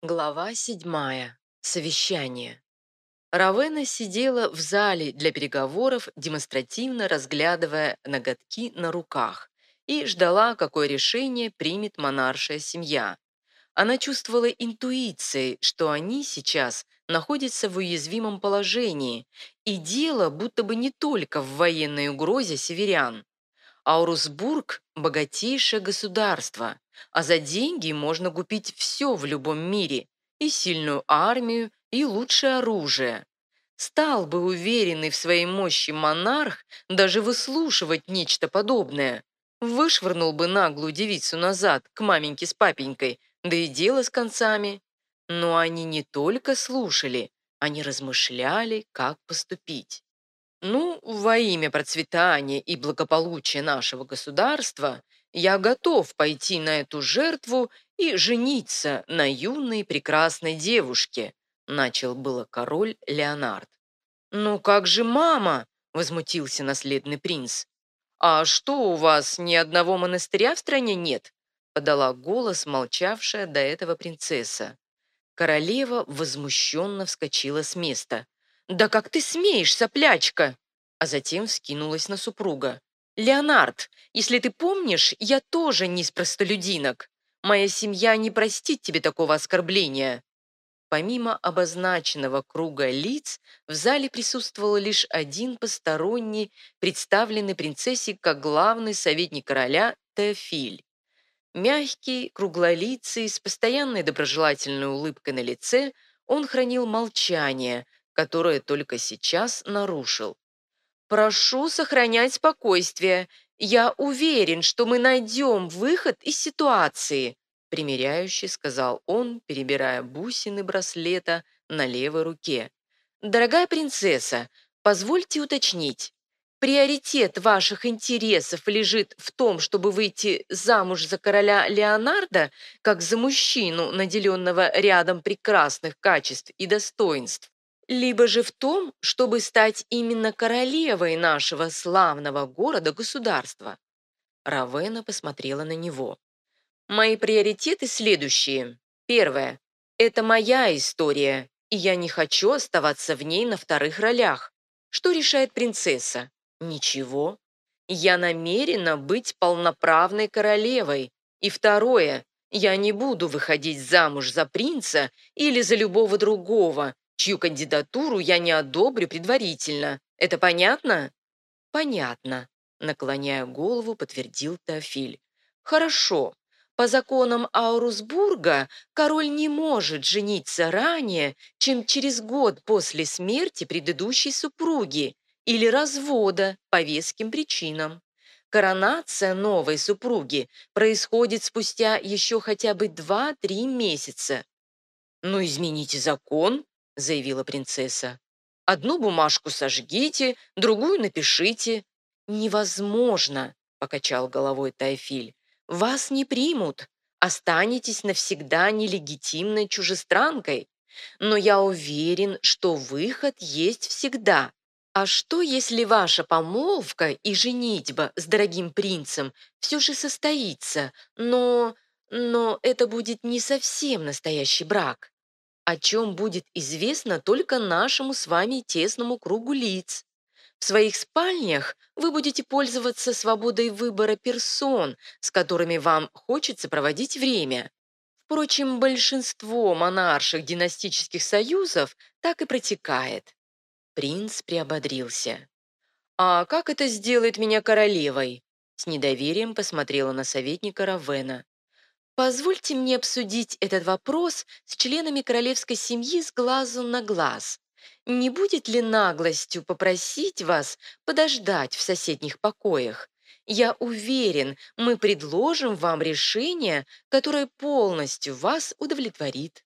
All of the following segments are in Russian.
Глава седьмая. Совещание. Равена сидела в зале для переговоров, демонстративно разглядывая ноготки на руках, и ждала, какое решение примет монаршая семья. Она чувствовала интуицией, что они сейчас находятся в уязвимом положении, и дело будто бы не только в военной угрозе северян. Аурусбург – богатейшее государство, а за деньги можно купить все в любом мире – и сильную армию, и лучшее оружие. Стал бы уверенный в своей мощи монарх даже выслушивать нечто подобное. Вышвырнул бы наглую девицу назад к маменьке с папенькой, да и дело с концами. Но они не только слушали, они размышляли, как поступить. Ну, во имя процветания и благополучия нашего государства я готов пойти на эту жертву и жениться на юной прекрасной девушке, начал было король Леонард. «Ну как же мама?» – возмутился наследный принц. «А что, у вас ни одного монастыря в стране нет?» – подала голос молчавшая до этого принцесса. Королева возмущенно вскочила с места. «Да как ты смеешь, соплячка!» А затем вскинулась на супруга. «Леонард, если ты помнишь, я тоже не из простолюдинок. Моя семья не простит тебе такого оскорбления». Помимо обозначенного круга лиц, в зале присутствовал лишь один посторонний, представленный принцессе как главный советник короля Теофиль. Мягкий, круглолицый, с постоянной доброжелательной улыбкой на лице, он хранил молчание, которое только сейчас нарушил. «Прошу сохранять спокойствие. Я уверен, что мы найдем выход из ситуации», примиряюще сказал он, перебирая бусины браслета на левой руке. «Дорогая принцесса, позвольте уточнить. Приоритет ваших интересов лежит в том, чтобы выйти замуж за короля Леонардо, как за мужчину, наделенного рядом прекрасных качеств и достоинств, либо же в том, чтобы стать именно королевой нашего славного города-государства. Равена посмотрела на него. Мои приоритеты следующие. Первое. Это моя история, и я не хочу оставаться в ней на вторых ролях. Что решает принцесса? Ничего. Я намерена быть полноправной королевой. И второе. Я не буду выходить замуж за принца или за любого другого, чью кандидатуру я не одобрю предварительно. Это понятно? Понятно, наклоняя голову, подтвердил Теофиль. Хорошо. По законам Аурусбурга король не может жениться ранее, чем через год после смерти предыдущей супруги или развода по веским причинам. Коронация новой супруги происходит спустя еще хотя бы 2-3 месяца. «Ну, измените закон», заявила принцесса. «Одну бумажку сожгите, другую напишите». «Невозможно», — покачал головой Тайфиль. «Вас не примут. Останетесь навсегда нелегитимной чужестранкой. Но я уверен, что выход есть всегда. А что, если ваша помолвка и женитьба с дорогим принцем все же состоится, но... но это будет не совсем настоящий брак?» О чем будет известно только нашему с вами тесному кругу лиц. В своих спальнях вы будете пользоваться свободой выбора персон, с которыми вам хочется проводить время. Впрочем, большинство монарших династических союзов так и протекает. Принц приободрился. «А как это сделает меня королевой?» С недоверием посмотрела на советника Равена. Позвольте мне обсудить этот вопрос с членами королевской семьи с глазу на глаз. Не будет ли наглостью попросить вас подождать в соседних покоях? Я уверен, мы предложим вам решение, которое полностью вас удовлетворит.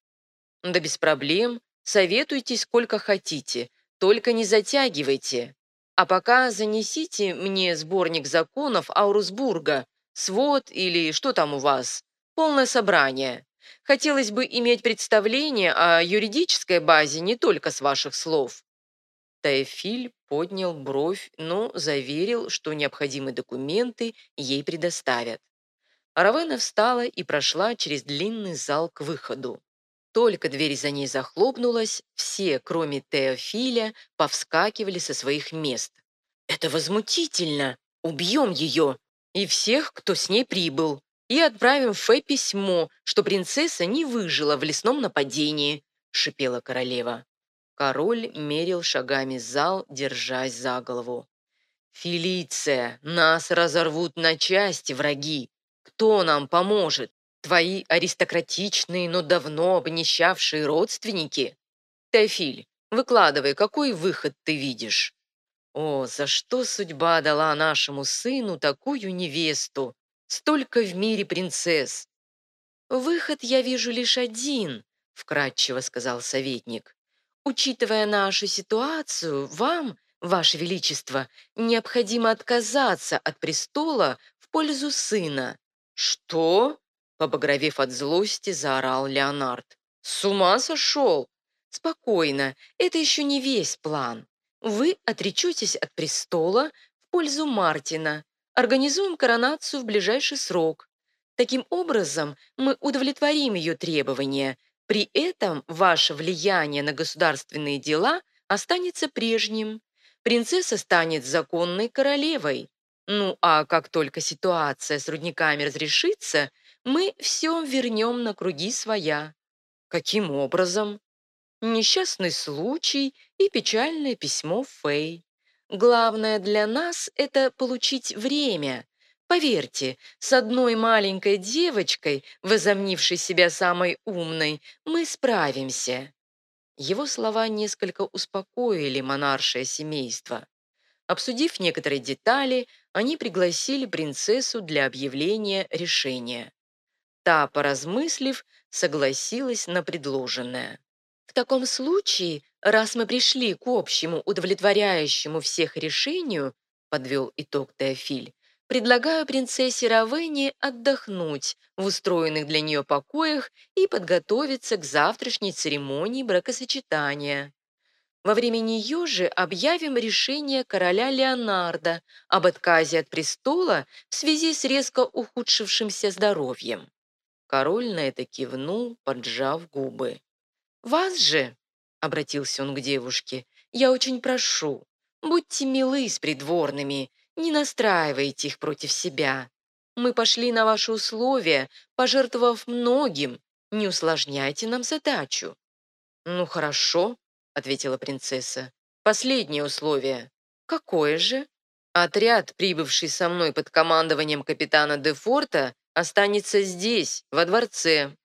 Да без проблем. Советуйте сколько хотите, только не затягивайте. А пока занесите мне сборник законов Аурусбурга, свод или что там у вас, Полное собрание. Хотелось бы иметь представление о юридической базе не только с ваших слов». Тайфиль поднял бровь, но заверил, что необходимые документы ей предоставят. Равена встала и прошла через длинный зал к выходу. Только дверь за ней захлопнулась, все, кроме Теофиля, повскакивали со своих мест. «Это возмутительно! Убьем ее! И всех, кто с ней прибыл! И отправим Фэ письмо, что принцесса не выжила в лесном нападении!» — шипела королева. Король мерил шагами зал, держась за голову. «Фелиция, нас разорвут на части враги! Кто нам поможет? Твои аристократичные, но давно обнищавшие родственники? Теофиль, выкладывай, какой выход ты видишь?» «О, за что судьба дала нашему сыну такую невесту? Столько в мире принцесс!» «Выход я вижу лишь один», — вкратчиво сказал советник. «Учитывая нашу ситуацию, вам, Ваше Величество, необходимо отказаться от престола в пользу сына». «Что?» — побагровев от злости, заорал Леонард. «С ума сошел?» «Спокойно, это еще не весь план. Вы отречетесь от престола в пользу Мартина. Организуем коронацию в ближайший срок. Таким образом, мы удовлетворим ее требования. При этом ваше влияние на государственные дела останется прежним. Принцесса станет законной королевой. Ну а как только ситуация с рудниками разрешится, мы все вернем на круги своя. Каким образом? несчастный случай и печальное письмо Фэй. Главное для нас – это получить время. Поверьте, с одной маленькой девочкой, возомнившей себя самой умной, мы справимся». Его слова несколько успокоили монаршее семейство. Обсудив некоторые детали, они пригласили принцессу для объявления решения. Та, поразмыслив, согласилась на предложенное. В таком случае, раз мы пришли к общему, удовлетворяющему всех решению, подвел итог Теофиль, предлагаю принцессе Равене отдохнуть в устроенных для нее покоях и подготовиться к завтрашней церемонии бракосочетания. Во время нее же объявим решение короля Леонардо об отказе от престола в связи с резко ухудшившимся здоровьем. Король на это кивнул, поджав губы. «Вас же», — обратился он к девушке, — «я очень прошу, будьте милы с придворными, не настраивайте их против себя. Мы пошли на ваши условия, пожертвовав многим, не усложняйте нам задачу». «Ну, хорошо», — ответила принцесса. «Последнее условие». «Какое же?» «Отряд, прибывший со мной под командованием капитана Дефорта, останется здесь, во дворце,